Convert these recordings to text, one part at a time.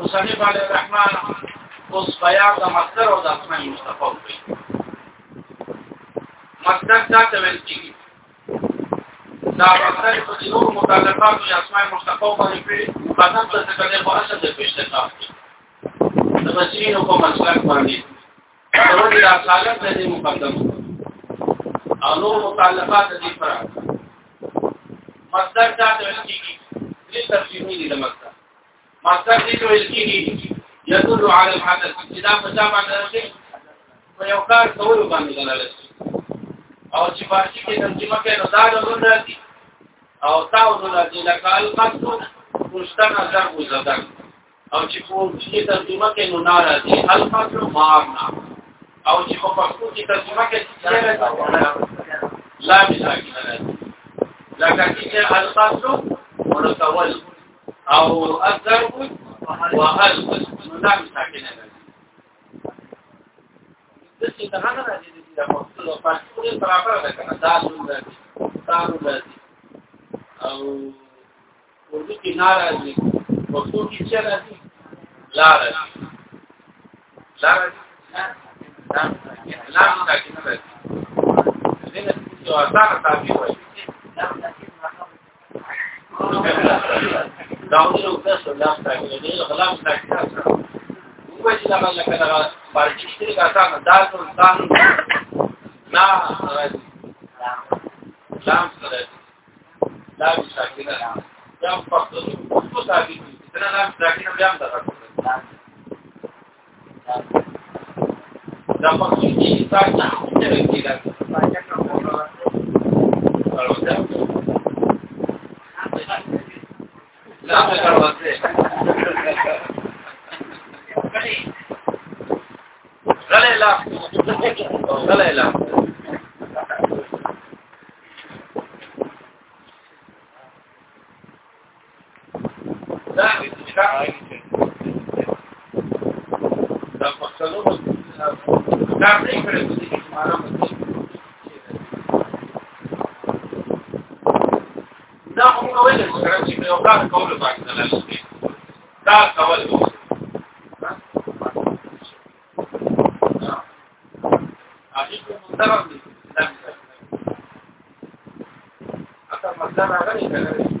مصنف علی الرحمن اوس بیان د مصدر او د اسماء مستقل کوي مصدر دا څه ویل کیږي دا مصدر په دې نورو متعلقاتو یا اسماء مستقل باندې په بدن څه کله ورسره د پښته کار د مسیحو په مسلک باندې دا ورته د اصالت دې مقدم او نور متعلقات دې پر مصدر دا څه ویل کیږي دې تفصیلي دې مصدر مصدر دې ویل کېږي يدل على الحدث دا په ځا باندې په یو کار کول باندې دلالت او چې فارسی کې ترجمه کوي نو دا ډول راځي او تاسو راځي لکه القصد مستن نظر وزدان او چې په دې ترجمه کې نو ناراضي القصد مارنا او چې په پښتو کې ترجمه کوي چې لا مثال کې راځي لکه چې القصد ورته وایي او اکثر وهل نام ساکنه ده د څه ته هغه راځي چې دا په څه په برابر ده کنه دا څنګه تاسو راځي او اردو کې ناراضي پښتو کې څه راځي لار لار لار ساکنه ده دغه څه اسانه تعبیر داونه او تاسو لا ستاسو نه غلا ستاسو موږ چې دا باندې کړه پارټي کې کاڅه نه دا ټول ځان نه راځي لام سره لام ساکنه لام پخته څه ساکنه څنګه لام ساکنه بیا هم دا راځي دا پخته چې تاسو څنګه کې دا څنګه کومه راځي ځان کړوځي غلې لا غلې لا مستغرب دي دا مثال اکثر مصدر راغلي کله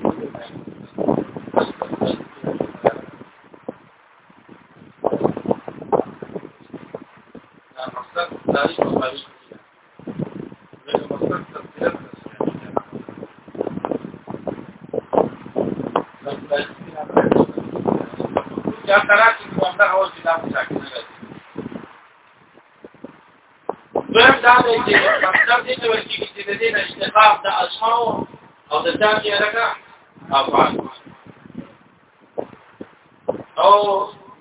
دی چې مطلب دې ته ورکی چې د دې نه استقام د اسماء او د ځان یې راکا افعال او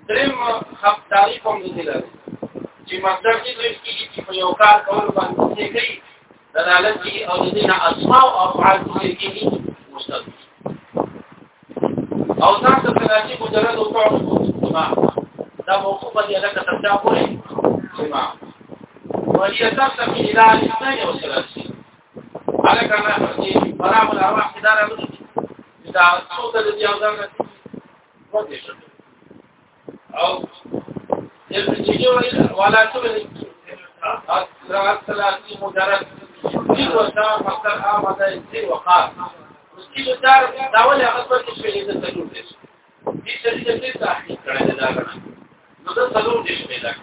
دریم خپ تعریف هم دي لري چې مطلب دې ورکی چې په یو کار کول باندې څه کوي دلالت کوي او د دې نه اسماء او افعال څه کوي مستقیم او تاسو په دې مجرد او تعریف دا موقوفه دی لکه ترجمه کوي سماع وليتقم إلى الاثنين وثلاثين على كما في مرام الأرواح دار الرشد إذا صوت الذي أوزان أو ولا تبني الثلاثين مجرد يصير وسام فقر آمد يصير وقار مسكين الدار داول هغه څه شي د تلور دي چې څه دې تحقیق کړی دا غواړم نو دا تلور دي شمېره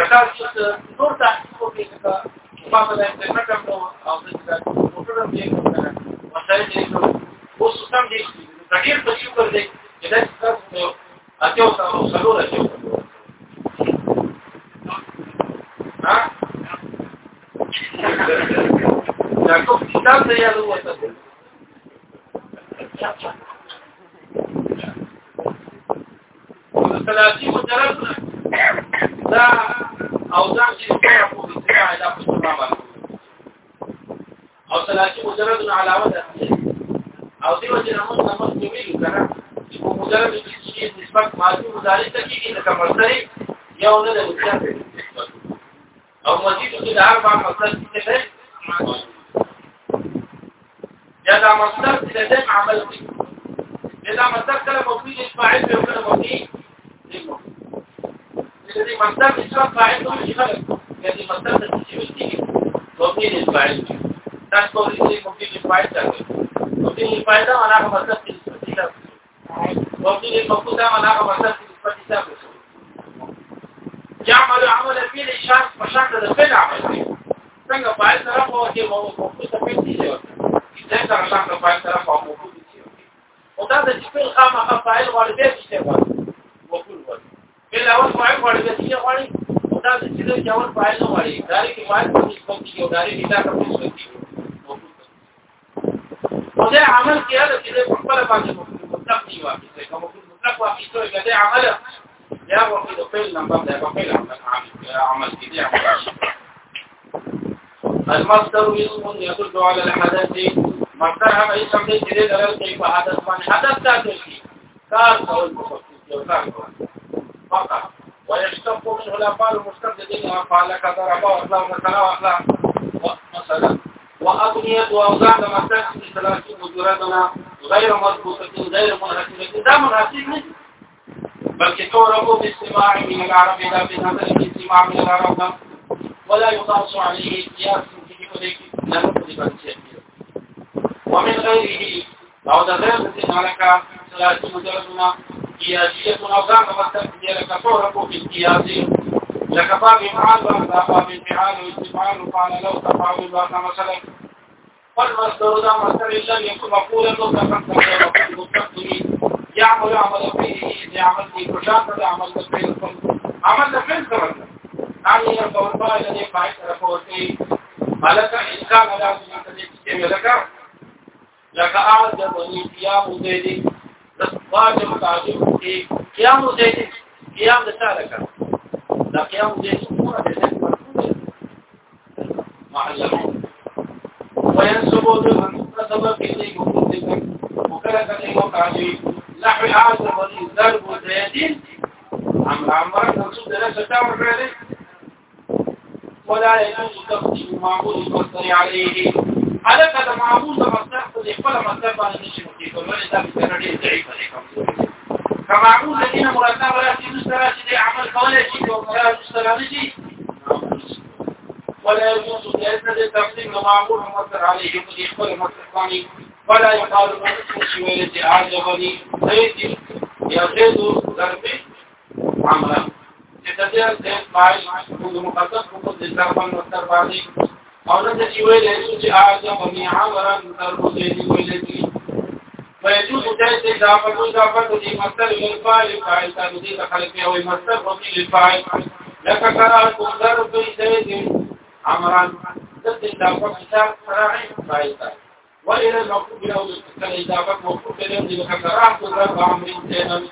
کدا چې نور تاسو کوی نو ما په دې نه کوم او دې دا موټر دې کوم وسایل دې کوم اوس سم دې تغیر په شو کړ دې چې دا تاسو اته او تاسو سلو راځو ها دا کوم کتاب دی یاد وته ثلاثي مدرس كمصري يوم ده متكفل او مزيد كده اربع مصادر كده ده مصدر لازم عمل ده مصدر كلام مفيد الفاعل وكلام مفيد الذي مصدر الشرط فاعل مش خلق الذي مصدر التشبيه مفيد الفاعل تذكر الذي مفيد الفاعل تذكر مفيد الفاعل ده معناه مصدر التشبيه مفيد المفعول ده معناه مصدر التشبيه يعمل عمل فيه الإشارة بشكل ده فين عمل فيه څنګه فایل طرف او کې مو موجود څه دي یو څنګه سره څنګه فایل طرف او موجود دي او دا د خپل خامه فایل غوړي به شي وایي وکول وایي بل او فایل غوړي به شي وایي او دا د چې یو فایل نه وایي دا لري کې فایل په کوم کې یو داري ډیټا کوم څه دي او دا عمل کې هغه چې په خپل باندې موجود مطلق دی واقع څه کوم مطلق واقع څه دا عمل دا وحید فعل نمبر دا فعل عمل کې المصدر اسم يدل على الحدث مصدر هغه اسم دی چې د لرل په حدث باندې حدث تاسو شي کار کول مخکې کار کول فقط ويشتق منه الافعال المستبدله افعال كضرب واطلق مثلا واخلاق مثلا وأبنية وأوضاع كما تحت ثلاثين وجرادنا غير مضبوطة غير منهسبة ده منهسب بل تعرف باستماع من العرب لا بنظر الاستماع من العرب ولا يقاس عليه قياس في ذلك لا تقريبا ومن غيره او ذلك هناك ثلاثة مجردنا قياسية نظام والتنفيذ لك في بالقياس لك باب افعال وانتهى بالفعال واستفعال وفعل لو تفعل باقى مثلا والمصدر ذا مصدر لم يكن مقولا لو تفعل مقدر يعمل عمل فيه يعمل فيه فشاطة عمل تفعيل كل جی عمل تفعيل كل نعني يا فوربا الذي فعيد رفوتي ملكا إن كان لا تجد لك لك أعزبني قيام زيدي لتواجم تعجب في قيام زيدي قيام لسا لك لقيام زيدي سمورة لذلك محلمون وينسبوا دلما نصبر في ذلك وكلا تقيم وقعجي نحو العاصر والإن ضرب ولا يجوز تقديم المعمول المصدر عليه على كذا معمول مصدر يقبل مصدر عن النشي مكيف والولي ده بالسنة ضعيفة فمعمول ولا يجوز ثلاثة عمل ولا شيء ولا يجوز ثلاثة معمول مصدر عليه فلا يقال شويلتي أعجبني زيتي يزيد ضربي عمرا تتدير زيت فاعل كل مقدس فقد للضرب المصدر بعدي او نجد شويلتي أعجبني عمرا ضرب زيتي ويلتي ويجوز جائز إضافة إضافة لمصدر للفاعل فاعل تنزيل خلق أو مصدر فقيل للفاعل لك قرأت ضرب زيد عمرا ضد إضافة إشارة فراعي فاعل تنزيل وإلى المقصود له بالسكن إذا كان مقصود له بكثرة تضرب عمر سينا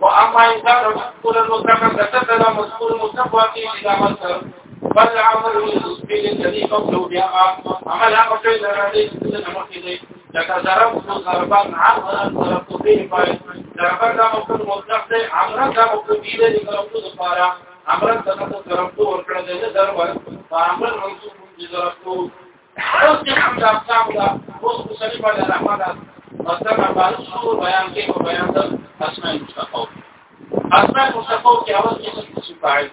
وأما إن كان مقصود المطلق تتبع مقصود المطلق إلى مصدر بل عمر الأسبيل الذي قبله بها عمل أقصد إلى هذه السنة المقصودة لك ضربت ضربا عمرا ضربت فيه فايد ضربا دا مقصود مطلق ده عمرا دا مقصود بيه ده ضربت ضربا عمرا دا مقصود ضربت ورکړه ده ضربا عمرا منصوب ضربت اوس چې هم دا اقسام دا اوس په سړي باندې رحمت مطلب باندې شو بیان کې په بیان د اسماء مصطفی اسماء مصطفی کې اوس کې څه فاعل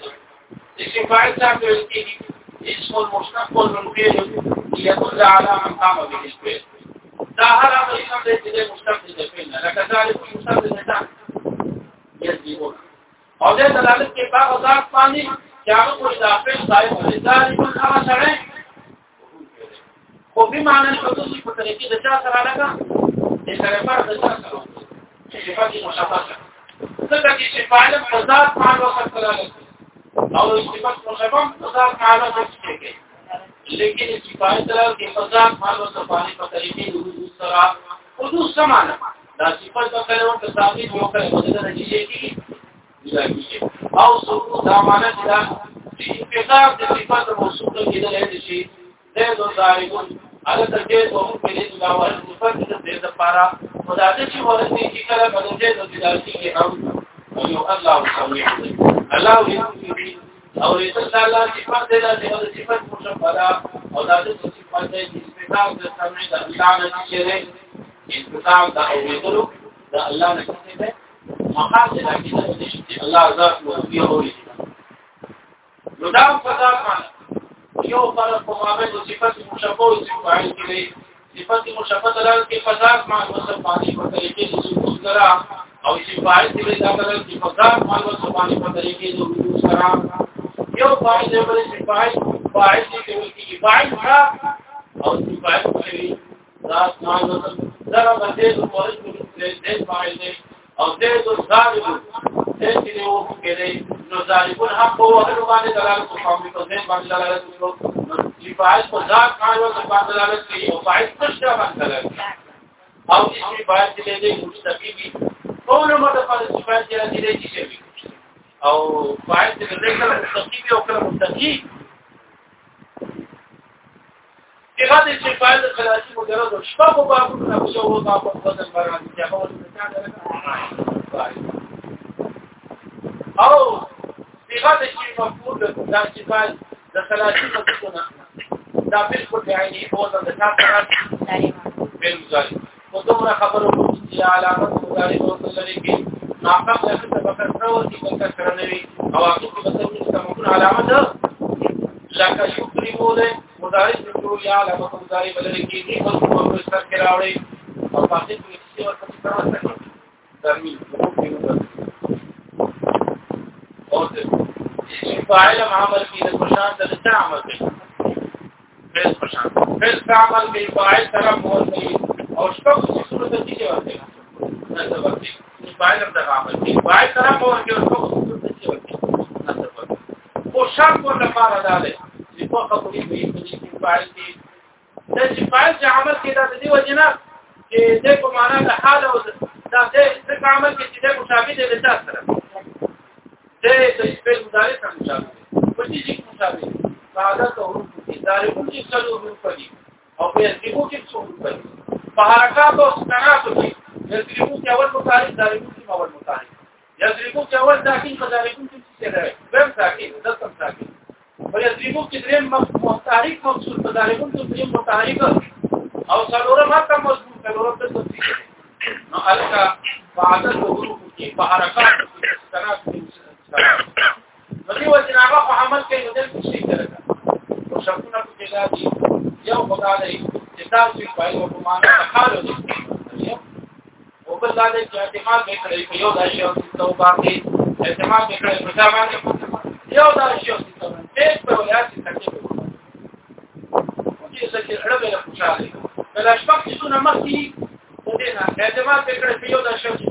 دي څه فاعل څه ویل کېږي اسم المشتق والمنفعل يدل على من قام به الفعل دا هر هغه اسم دی چې مشتق دی فعل لکه ذلك مشتق دی ځان يذيبون او د دلالت کې په غزاد باندې چې هغه په اضافه ځای باندې ځان هغه سره خو به معنی حدود په طریقې د چا سره لګا د سره پر د چا سره چې په دې مشابهت څنګه چې چې فعال په ذات فعال وخت سره لګي او صفات مشابه په ذات فعال وخت کې لیکن صفات سره کې په ذات فعال وخت په طریقې د حدود سره حدود سمان دا صفات د کلمه په ثابت موقع باندې د نتیجې کې او څو دا معنی دا چې په ذات د صفات موصوفه کېدل شي زید و زاربون هغه ته زید او په دې د اول صفات د دې لپاره مداده چې ورته چې کله باندې زید او زاربون کې هم یو الله تعالی الله یې او رسول الله صفات دې د صفات مشبره او د دې صفات دې استقام د سمې د الله نه کېږي استقام د اوریدلو د الله نه کېږي مقاصد کې د الله ذات او بیا اوري نو دا په کار باندې یو فرق په مابین د صفات مشابه او صفات کې صفات مشابه تر کې فزاد ما مصطفی په طریقې د سکون درا او صفات کې دا تر کې فزاد ما مصطفی په طریقې د سکون درا یو فرق د بل صفات صفات کې د کې فایل ها او صفات کې دا ما درا باندې د پوره د دې فایل او دې د ځانګړو دې کې یو کې نو ظالمون هم په وهلو باندې دلالت کوي قومي په ځین باندې دلالت کوي نو چې فاعل په ذات کار او باندې دلالت کوي او فاعل په شیا باندې دلالت کوي او چې فاعل دې دې مستقیمي ټول ماده په فاعل کې دې دې شي او فاعل دې دې کله مستقیمي او کله مستقیم دغه چې فاعل خلاصي مجرد او شپه په بابو نه شو او دا په وزن باندې چې هغه څه کار او مفعول دا چې فعل د خلاصي مفعولونه دا بالکل یعنی هو د تکرار بل مضارع او دومره خبرو چې علامه مضارع او تلری کې ناقص له سبقر سره دي په کسر نه وي او هغه په تسمیه سمون علامه ده لکه یکرمو ده مضارع شروع یا علامه مضارع بلل کېږي او په سر کې راوړي او پاتې کیږي او څه څه څه ترمیم او څه په علم عمل کې د پشان د څه عمل کې فعل پشان فعل عمل کې فاعل سره مور کې او شپږ صورت دي چې ورته نه څه ورته په علم د عمل کې فاعل سره مور کې او شپږ صورت دي چې ورته نه څه ورته پشان کو لپاره داله چې په خپل کې چې فاعل کې د چې فاعل چې عمل کې د دې وجنه چې د په معنا د حال او د دې څه عمل کې چې د مشابه دي د تاسو سره مو کې درې مختاریک مقصود په دالګون ته درې مختاریک او څلورم ماته مضمون څلورم ته تفصیل نو الکا فعادت وګورو کې په حرکات کې استراحت کې نو دی وځي هغه په عمل کې یو دل څه کوي او شکونه په کې دي یو خدای چې تاسو په یو په معنا تخالو دي او بل دا چې اعتماد وکړي په یو داسې او توبه کې اعتماد وکړي په دا باندې یو داسې او توبه پیش په ولایت کې تکلیف وکړ خو دې ځکه اړه به خوشاله ده دا شپږ څونه مخکې په دې نه اعتماد وکړ چې یو د شخص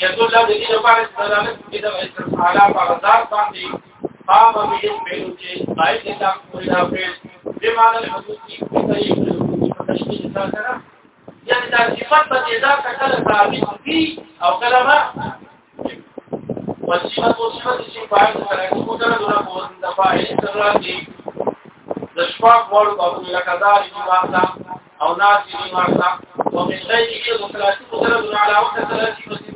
یذل د دې لپاره چې دلالت کوي د استفاده په غزار باندې قام به دې په چې پای دې تک کوی دا په دې معنی حدود کې کوي په تشکیل سره یعنی دا صفات په دې ځکه کله ثابت دي او کله ما وصفات وصفات چې په اړه راځي موږ دا دغه په دفاعي سره دي د شپږ وړ او لکه دا چې او ناس دې مارتا ومن شيء يدخل على وقت ثلاث مسلمين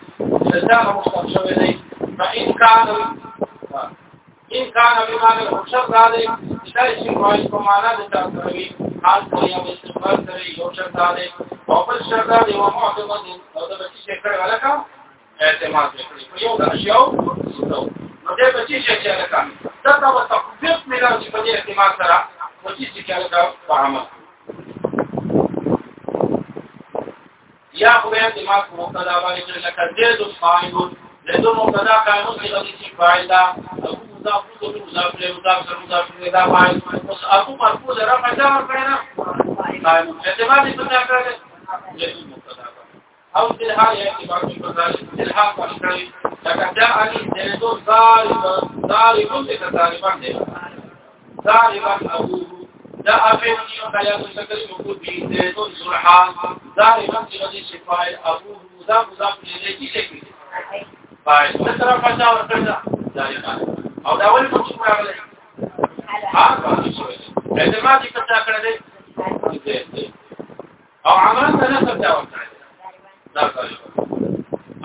دغه مستقبل شوی دی فإن كان إن كان بما الحشر ذلك شيء شي وایي په معنا د تاسوي حال په یو استقبال سره یو شرط دی او بل شرط دی او معظم دي او د بچی شکر ولکه اعتماد وکړي په یو د شیو نو د بچی شکر ولکه دا تاسو تخفیف ملای چې په دې اعتماد سره بچی شکر ولکه په عمل یا خو به د ما مبتدا باندې چې لکه زید فاعل زید مبتدا قائم دی او چې فاعل دا او مضاف له مضاف له مضاف سره مضاف له دا فاعل اوس ابو مرفوع را پیدا ورکړه نه قائم چې ما دې پیدا کړل زید مبتدا او دلها اعتبار په مزاج دلها مشکل لکه دا علی زید ظالم ظالم څه ظالم دی ظالم ابو دا افنیو حیا تکل مفود دی زیتون سرحا دار مفتی غدی شفای ابو مضاف مضاف لیلی کی شکل فائز نصر فضا ورکرزا داریقان او دا اولی مفتی مرا غلی ها کافی شوئی اعتمادی کتا کرده او عمران تا نصر دا ورکرده دا داریقان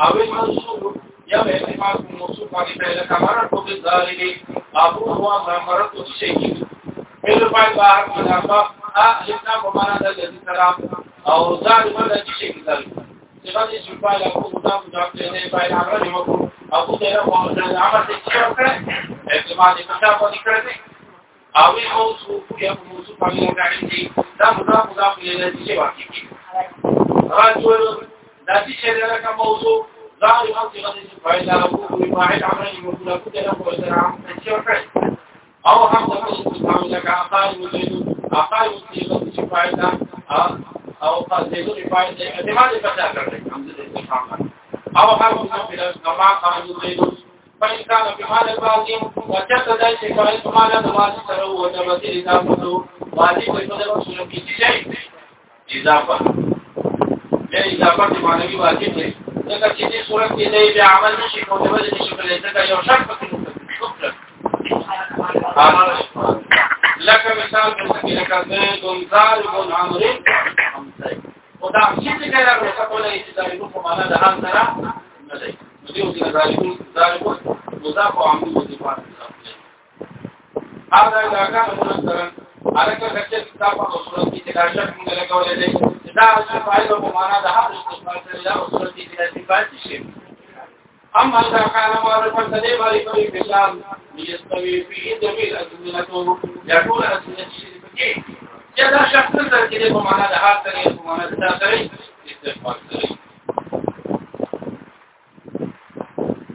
او المنصوب یا اعتماد موصوف علی فعل کمارا قبل ذالک ابو هو مرمرت شکل فعل فاعل باهر مضاف احنا بمعنى الذي ترى او ظاهر من الذي شيء ذلك صفات اسم فاعل او مضاف مضاف اليه فاعل امر مفعول او غير مؤمن عمل تشرف اعتماد مضاف ذكرته او موصوف یا موصوف باندې راځي دا مضاف مضاف اليه شی واقع کی راجل د دې شی لکه موضوع ظاهر من الذي فاعل او فاعل امر مفعول او غير مؤمن عمل تشرف او هم د اسلام لکه اقال مولین اقال مولین چې فائدہ او فائدہ لري فائدہ اعتماد پتا کړل هم دې استفهام او هم د بلا نما قال مولین فإن كان بمال الباقين وجدت ذلك فإن مال الباقين سره وتمثيل إضافته واجب ويقدر رسول کی جائز اضافه یا اضافه د معنوي واجب دی ځکه چې دې صورت کې دې عمل نشي کولای ځکه یو شرط پکې نشته لکه مثال د سکه لکه زید ضارب عمر او دا چې څنګه راغلی څه کولای چې دا یو په معنا د هم سره نه دی نو دیو چې ضارب ضارب مضاف او عمر مضاف هغه دا کار موږ سره هغه کچه کتاب او صورت کې دا شک موږ لګولې دي دا چې فایده په معنا د هر استفاده لري او صورت کې دا صفات شي اما اذا كان معرفا فدي مالك الكلام يستوي فيه جميع اسئلته يقول اسئله الشرك جدا شخص تركي په معنا د هر سره په معنا د تاسو استفاده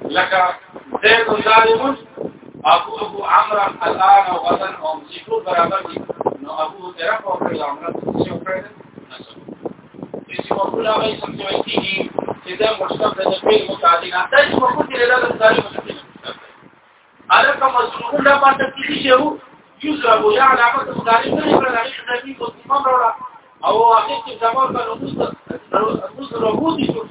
کوي لك زيد ظالم ابوه عمرا الان وغدا امسكوا برابر دي نو ابوه طرف او عمرا شو کړل نو څه په کولا وایي سمجوي کیږي إذا مشتق لتفعيل متعدين أحتاج مفروض إلى ذلك الثاني مستقيم على كما سنقول لما تكتيري شهو يسرب يا علامة مدارين فلي فلي خزمي مصمم رولا أو أخيك زمان فالنص ربوطي شكو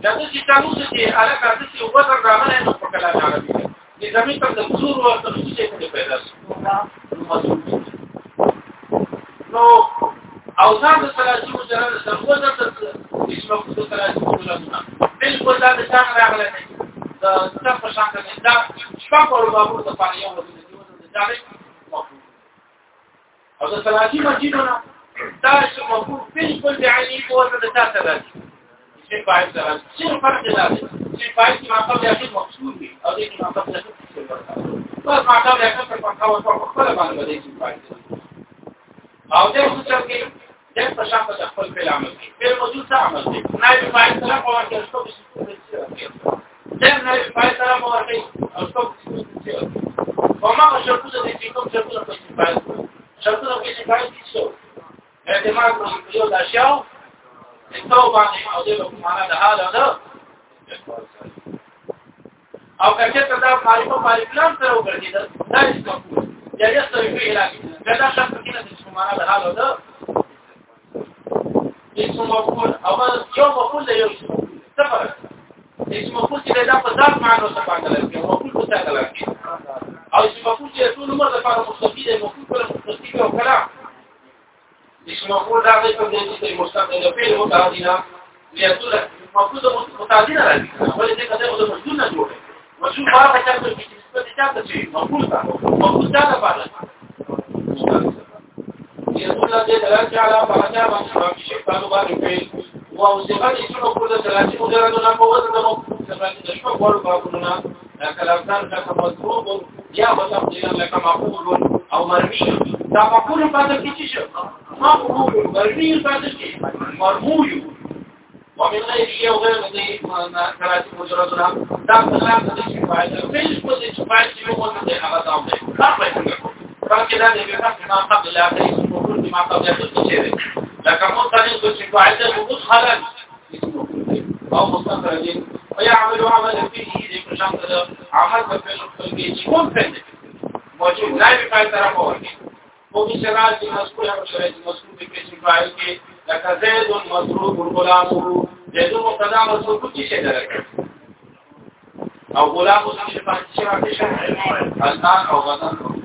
لأنه ستانو ستي على كاسسي وبطر رامنا ينو فكلا جعلبي نظامي تر دمزور وارتمشي شكو پیدا شكو نو اوزان د سلاجي مجرد سره وزن هیڅ مخصوص راځي بالکل دا د څنګه راغله دا څه په شان کې دا شپږ ورو بابو د پاره یو د دې او د سلاجي مسجدونه دا چې مفهوم بالکل د عیني په وزن د تاسو راځي چې پای سره چې فرق دا دی چې پای کې مطلب یې مقصود دی او دې مطلب یې څه ورته بس مطلب یې څه په کاوه په خپل باندې دی چې پای او دا څه چې دې په شاته د خپل په عمل کې په موضوع څه عمل دي نه په پای سره په واکه څه څه کوي دا نه په پای سره په واکه څه څه کوي په ما شرطو د دې کوم شرطو په څه پای شرطو د دې پای دي څو اې د ما په یو دا شاو څو باندې او د کوم معنا د حاله ده او کچه کدا معرفه پالیپلان سره وګرځیدل دا هیڅ نه کوي یا یې سره ویل دا شرط کې نه څه معنا د حاله ده اسم مفعول اول یو مفعول دی یو صفر اسم مفعول چې دا په ځان معنی سره پاتل کیږي مفعول په ځان کله او اسم مفعول چې ټول عمر لپاره مستفید دی مفعول پر مستفید او کلا اسم مفعول دا دی په دې چې مستقل دی په یو تعدینا لیاتور مفعول د متعدینا راځي ولې دې کده د مجنون نه جوړه مجنون هغه څه چې نسبت چاته شي مفعول تا مفعول تا پاتل كل دلالة على فعلها منصوبة بشبه مضارع فعل وصفات اسم كل دلالة مجرد ووزن صفات تشبه والباقلنا لك الأفضل لك مضروب يا وتفضيلا لك مقول أو مرمي دا مقول فاتر كي شو مقول مرمي فاتر كي مرموي ومن غير وغير مضي ثلاثة مجردنا دا ثلاثة تشبه فعل فعل فعل فعل فعل فعل فعل فعل فعل فعل مثال کې دا د فتح ما قبل الاخري موجود ما قبل الاخري لکه مستقل چې قاعده مدخلا او مستقل ويعمل عملا فيه ذكر شمس عمل في الخلقية ممكن موجود لا يبقى طرف ورقي وفي شرائط المذكورة وشرائط المذكورة في شفائل كي لك زيد مضروب غلامه زيد مبتدا مضروب کی شي درک او غلام اوس هم شفاعت شي راځي الان او غدان